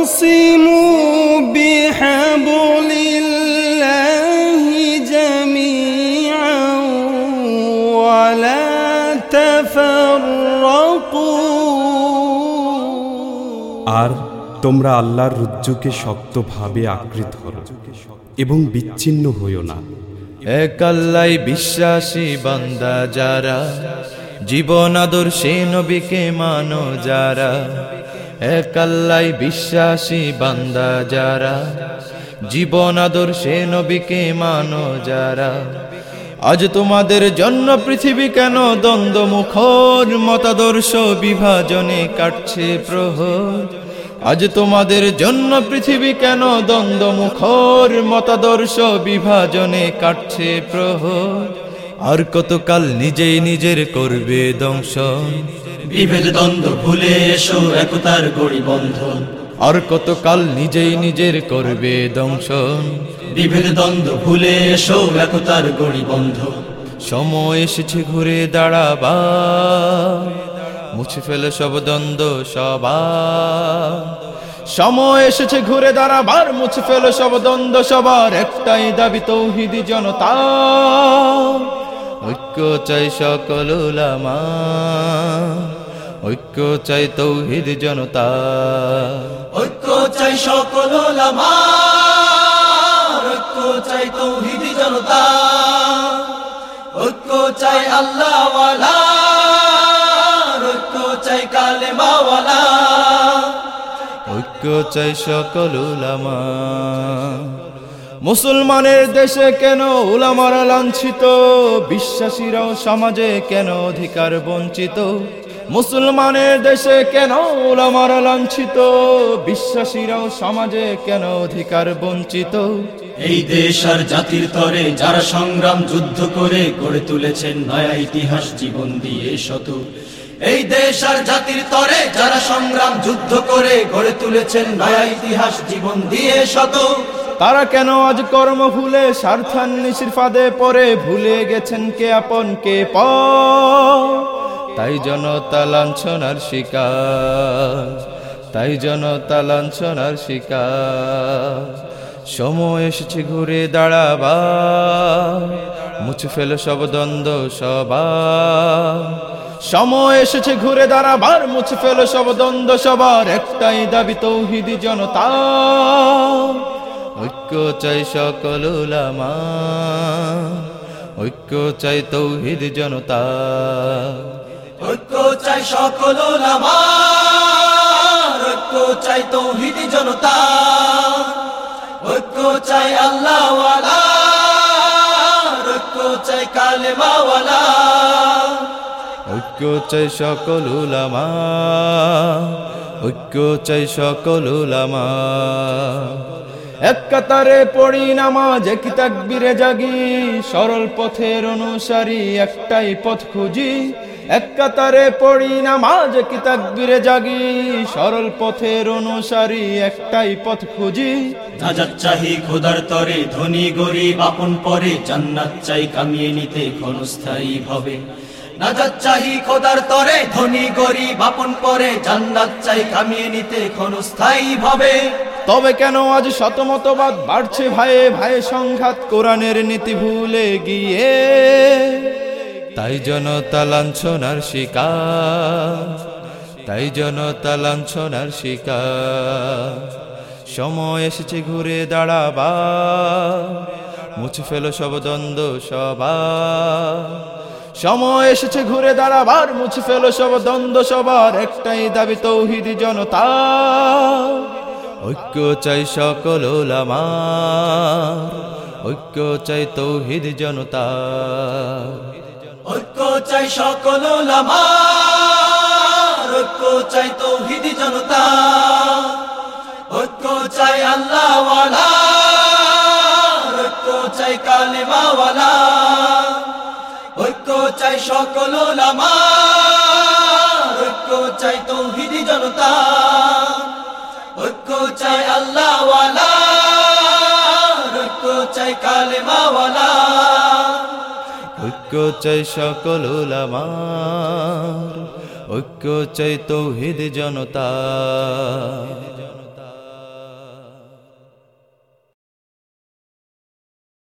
واعتصموا بحبل الله جميعا ولا تفرقوا আর তোমরা আল্লাহর রুজ্জুকে শক্তভাবে আঁকড়ে ধরো এবং বিচ্ছিন্ন হইও না একাল্লাই বিশ্বাসী বান্দা যারা জীবন আদর্শে নবীকে মানো যারা একাল্লাই বিশ্বাসী বান্দা যারা, জীবন আদর্শে নবীকে মানো যারা। আজ তোমাদের জন্য পৃথিবী কেন দ্বন্দ্ব মুখর মতাদর্শ বিভাজনে কাটছে প্রহর। আজ তোমাদের জন্য পৃথিবী কেন দ্বন্দ্ব মুখর মতাদর্শ বিভাজনে কাটছে প্রহর। আর কতকাল নিজেই নিজের করবে দংশন। বিভেদ দ্বন্দ্ব ভুলে এসো একতার গড়ি বন্ধন আর কতকাল নিজেই নিজের করবে দংশন। বিভেদ দ্বন্দ্ব ভুলে এসো একতার গড়ি বন্ধন সময় এসেছে ঘুরে দাঁড়াবা মুছে ফেলে সব দ্বন্দ্ব সবার। সময় এসেছে ঘুরে দাঁড়াবার মুছে ফেলে সব দ্বন্দ্ব সবার। একটাই দাবি তৌহিদি জনতা। ঐক্য চাই সকল উলামা ঐক্য চাই তৌহিদ জনতা। ঐক্য চাই সকল ওলামা ঐক্য চাই তৌহিদি জনতা। ঐক্য চাই আল্লাহ ওয়ালা ঐক্য চাই কালেমাওয়ালা। ঐক্য চাই সকল উলামা। মুসলমানের দেশে কেন উলামারা লাঞ্ছিত? বিশ্বাসীরাও সমাজে কেন অধিকার বঞ্চিত? মুসলমানের দেশে কেন উলামারা লাঞ্ছিত? বিশ্বাসীরাও সমাজে কেন অধিকার বঞ্চিত? এই দেশ আর জাতির তরে যারা সংগ্রাম যুদ্ধ করে গড়ে তুলেছেন, নয়া ইতিহাস জীবন দিয়ে শত। এই দেশ আর জাতির তরে যারা সংগ্রাম যুদ্ধ করে গড়ে তুলেছেন, নয়া ইতিহাস জীবন দিয়ে শত। তারা কেন আজ কর্ম ভুলে স্বার্থান্বেষীর ফাঁদে পরে ভুলে গেছেন কে আপন, কে প তাই জনতা লাঞ্ছনার শিকার, তাই জনতা লাঞ্ছনার শিকার। সময় এসেছে ঘুরে দাঁড়াবা মুছে ফেলে সব দ্বন্দ্ব সবার। সময় এসেছে ঘুরে দাঁড়াবার, মুছে ফেলে সব দ্বন্দ্ব সবার। একটাই দাবি তৌহিদি জনতা। ঐক্য চাই সকল উলামা ঐক্য চাই তৌহিদ জনতা। ঐক্য চাই সকল ওলামা ঐক্য চাই তৌহিদি জনতা। ঐক্য চাই আল্লাহ ঐক্য চাই কালেমাওয়ালা। ঐক্য চাই সকল উলামা ঐক্য চাই সকল উলামা। এক কাতারে পড়ি নামাজ একই তাকবীরে জাগি। সরল পথের অনুসারী একটাই পথ খুঁজি। এক কাতারে পড়ি নামাজ একই তাকবীরে জাগি। সরল পথের অনুসারী একটাই পথ খুঁজি। নাজাত চাহি খোদার তরে, ধনী গরিব আপন পরে, জান্নাত চাই কামিয়ে নিতে ক্ষণস্থায়ী ভাবে। নাজাত খোদার তরে, ধনী গরিব আপন পরে, জান্নাত চাই কামিয়ে নিতে ক্ষণস্থায়ী ভাবে। তবে কেন আজ শতমতবাদ বাড়ছে ভাইয়ে ভাইয়ে সংঘাত? কোরআনের নীতি ভুলে গিয়ে। তাই জনতা লাঞ্ছনার শিকার। তাই জনতা লাঞ্ছনার শিকার। সময় এসেছে ঘুরে দাঁড়াবা মুছে ফেলো সব দ্বন্দ্ব সবার। সময় এসেছে ঘুরে দাঁড়াবার, মুছে ফেলো সব দ্বন্দ্ব সবার। একটাই দাবি তৌহিদি জনতা। ঐক্য চাই সকল ওলামার, ঐক্য চাই তৌহিদ জনতা। ঐক্য চাই সকল ওলামা ঐক্য চাই তৌহিদি জনতা। ঐক্য চাই আল্লাহ ওয়ালা ঐক্য চাই কালেমাওয়ালা। ঐক্য চাই সকল ওলামা ঐক্য চাই তৌহিদি জনতা। ঐক্য চাই আল্লাহ ওয়ালা ঐক্য চাই কালেমাওয়ালা। ঐক্য চাই সকল ওলামার ঐক্য চাই তৌহিদ জনতা